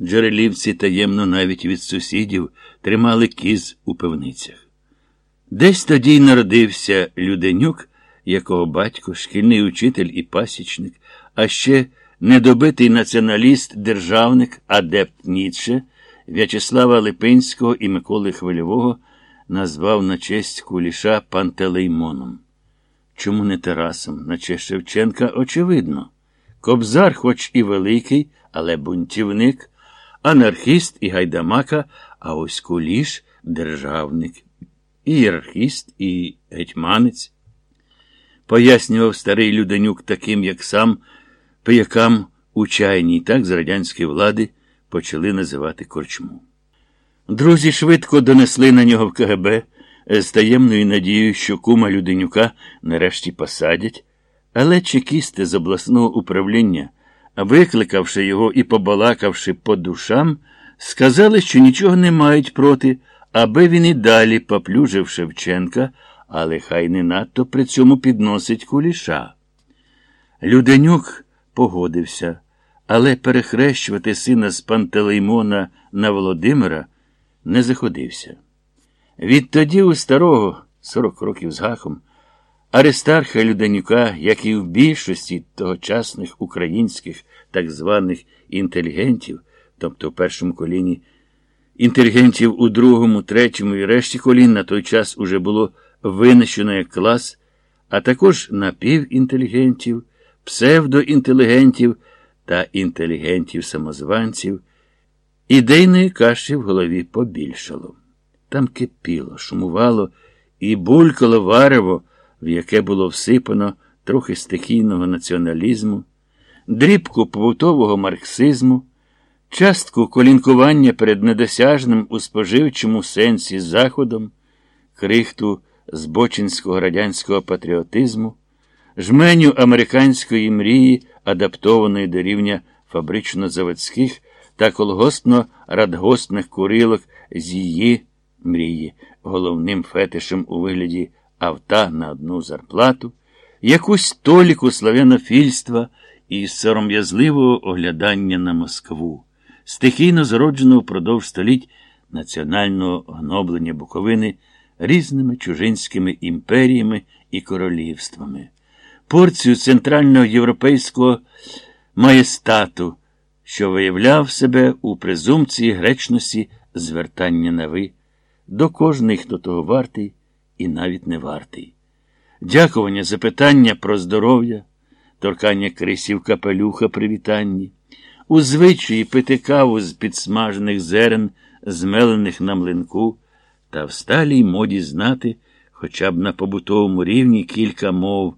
джерелівці таємно навіть від сусідів тримали кіз у пивницях. Десь тоді й народився Люденюк, якого батько, шкільний учитель і пасічник, а ще недобитий націоналіст, державник, адепт Ніцше, В'ячеслава Липинського і Миколи Хвильового назвав на честь куліша Пантелеймоном. Чому не Тарасом, на честь Шевченка, очевидно. Кобзар, хоч і великий, але бунтівник, анархіст і гайдамака, а ось куліш державник, ієрархіст і гетьманець. Пояснював старий Люденюк таким, як сам, пиякам у чайній, так з радянської влади почали називати корчму. Друзі швидко донесли на нього в КГБ з таємною надією, що кума Люденюка нарешті посадять, але чекісти з обласного управління, викликавши його і побалакавши по душам, сказали, що нічого не мають проти, аби він і далі поплюжив Шевченка, але хай не надто при цьому підносить куліша. Люденюк погодився, але перехрещувати сина з Пантелеймона на Володимира не заходився. Відтоді у старого, сорок років з гахом, Аристарха Люденюка, як і в більшості тогочасних українських так званих інтелігентів, тобто в першому коліні, інтелігентів у другому, третьому і решті колін на той час уже було винищено як клас, а також напівінтелігентів, псевдоінтелігентів та інтелігентів-самозванців, ідейної каші в голові побільшало. Там кипіло, шумувало і булькало варево, в яке було всипано трохи стихійного націоналізму, дрібку побутового марксизму, частку колінкування перед недосяжним у споживчому сенсі заходом, крихту збочинського радянського патріотизму, жменю американської мрії, адаптованої до рівня фабрично-заводських та колгоспно-радгоспних курилок з її мрії, головним фетишем у вигляді авта на одну зарплату, якусь толіку славянофільства і сором'язливого оглядання на Москву, стихійно зродженого впродовж століть національного гноблення Буковини різними чужинськими імперіями і королівствами, порцію центрального європейського маєстату, що виявляв себе у презумпції гречності звертання на ви до кожний, хто того вартий і навіть не вартий. Дякування за питання про здоров'я, торкання крисів капелюха при вітанні, у звичаї пити каву з підсмажених зерен, змелених на млинку, та в сталій моді знати хоча б на побутовому рівні кілька мов,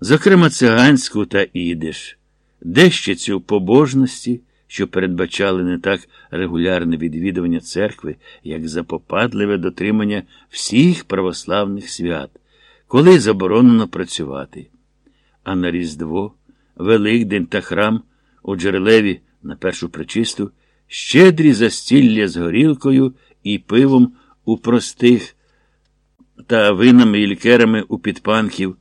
зокрема циганську та ідиш, дещицю побожності що передбачали не так регулярне відвідування церкви, як запопадливе дотримання всіх православних свят, коли заборонено працювати. А на Різдво, Великдень та храм у Джерелеві на першу причисту, щедрі застілля з горілкою і пивом у простих та винами і лікерами у підпанків,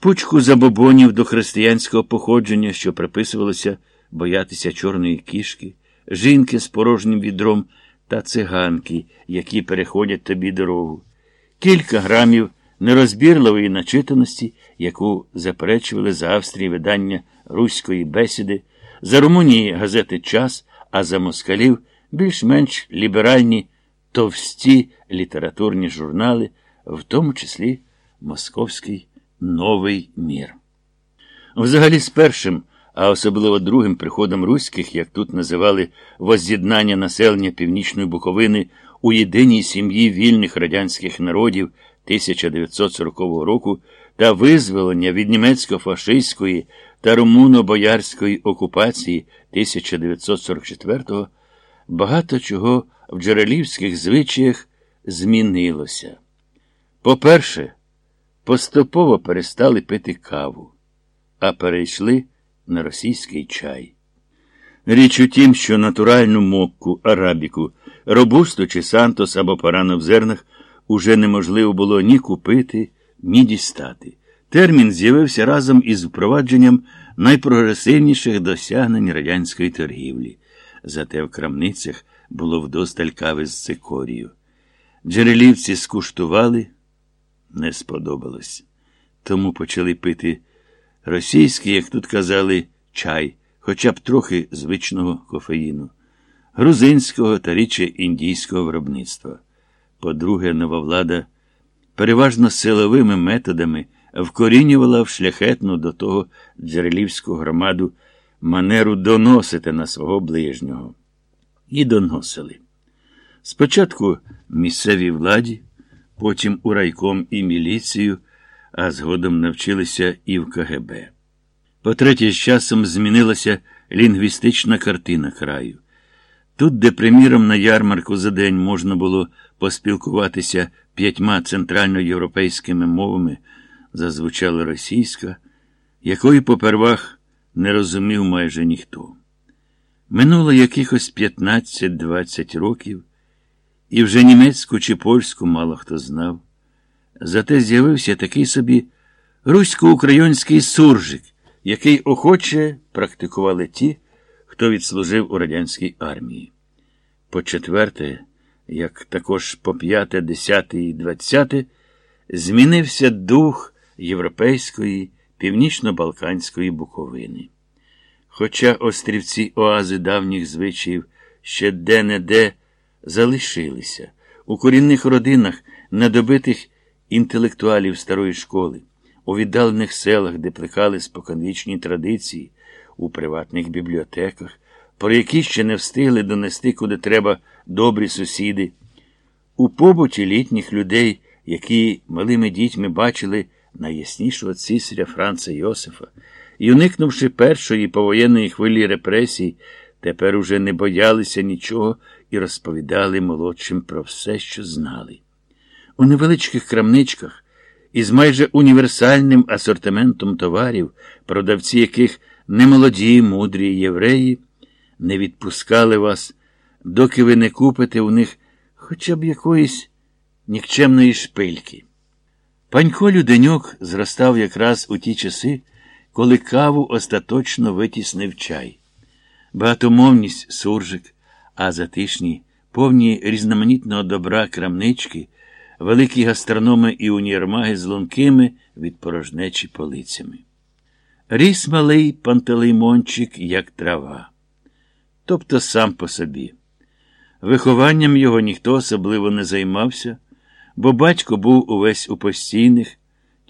пучку забобонів до християнського походження, що приписувалося боятися чорної кішки, жінки з порожнім відром та циганки, які переходять тобі дорогу, кілька грамів нерозбірливої начитаності, яку заперечували за Австрії видання руської бесіди, за Румунії газети Час, а за москалів більш-менш ліберальні товсті літературні журнали, в тому числі Московський Новий Мір. Взагалі, з першим а особливо другим приходом руських, як тут називали возз'єднання населення Північної Буковини у єдиній сім'ї вільних радянських народів 1940 року та визволення від німецько-фашистської та румуно-боярської окупації 1944-го, багато чого в джерелівських звичаях змінилося. По-перше, поступово перестали пити каву, а перейшли на російський чай. Річ у тім, що натуральну мокку, арабіку, робусту чи сантос або парану в зернах уже неможливо було ні купити, ні дістати. Термін з'явився разом із впровадженням найпрогресивніших досягнень радянської торгівлі. зате в крамницях було вдосталь кави з цикорію. Джерелівці скуштували, не сподобалось. Тому почали пити російський, як тут казали, чай, хоча б трохи звичного кофеїну, грузинського та річе індійського виробництва. По-друге, нова влада переважно силовими методами вкорінювала в шляхетну до того джерелівську громаду манеру доносити на свого ближнього. І доносили. Спочатку місцевій владі, потім у райком і міліцію, а згодом навчилися і в КГБ. По-третє, з часом змінилася лінгвістична картина краю. Тут, де, приміром, на ярмарку за день можна було поспілкуватися п'ятьма центральноєвропейськими мовами, зазвучала російська, якої попервах не розумів майже ніхто. Минуло якихось 15-20 років, і вже німецьку чи польську мало хто знав. Зате з'явився такий собі русько-український суржик, який охоче практикували ті, хто відслужив у радянській армії. По четверте, як також по п'яте, десяте і двадцяте, змінився дух європейської, північно-балканської буковини. Хоча острівці оази давніх звичаїв ще де-не-де залишилися, у корінних родинах, недобитих інтелектуалів старої школи, у віддалених селах, де плекали споконвічні традиції, у приватних бібліотеках, про які ще не встигли донести куди треба добрі сусіди, у побуті літніх людей, які малими дітьми бачили найяснішого цісаря Франца Йосифа, і, уникнувши першої повоєнної хвилі репресій, тепер уже не боялися нічого і розповідали молодшим про все, що знали. У невеличких крамничках із майже універсальним асортиментом товарів, продавці яких немолоді, мудрі євреї, не відпускали вас, доки ви не купите у них хоча б якоїсь нікчемної шпильки. Панько Люденюк зростав якраз у ті часи, коли каву остаточно витіснив чай. Багатомовність суржик, а затишні, повні різноманітного добра крамнички, великі гастрономи і універмаги з лункими від порожнечі полицями. Ріс малий пантелеймончик, як трава, тобто сам по собі. Вихованням його ніхто особливо не займався, бо батько був увесь у постійних,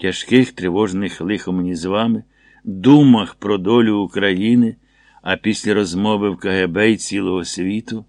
тяжких, тривожних лихом з вами, думах про долю України, а після розмови в КГБ і цілого світу.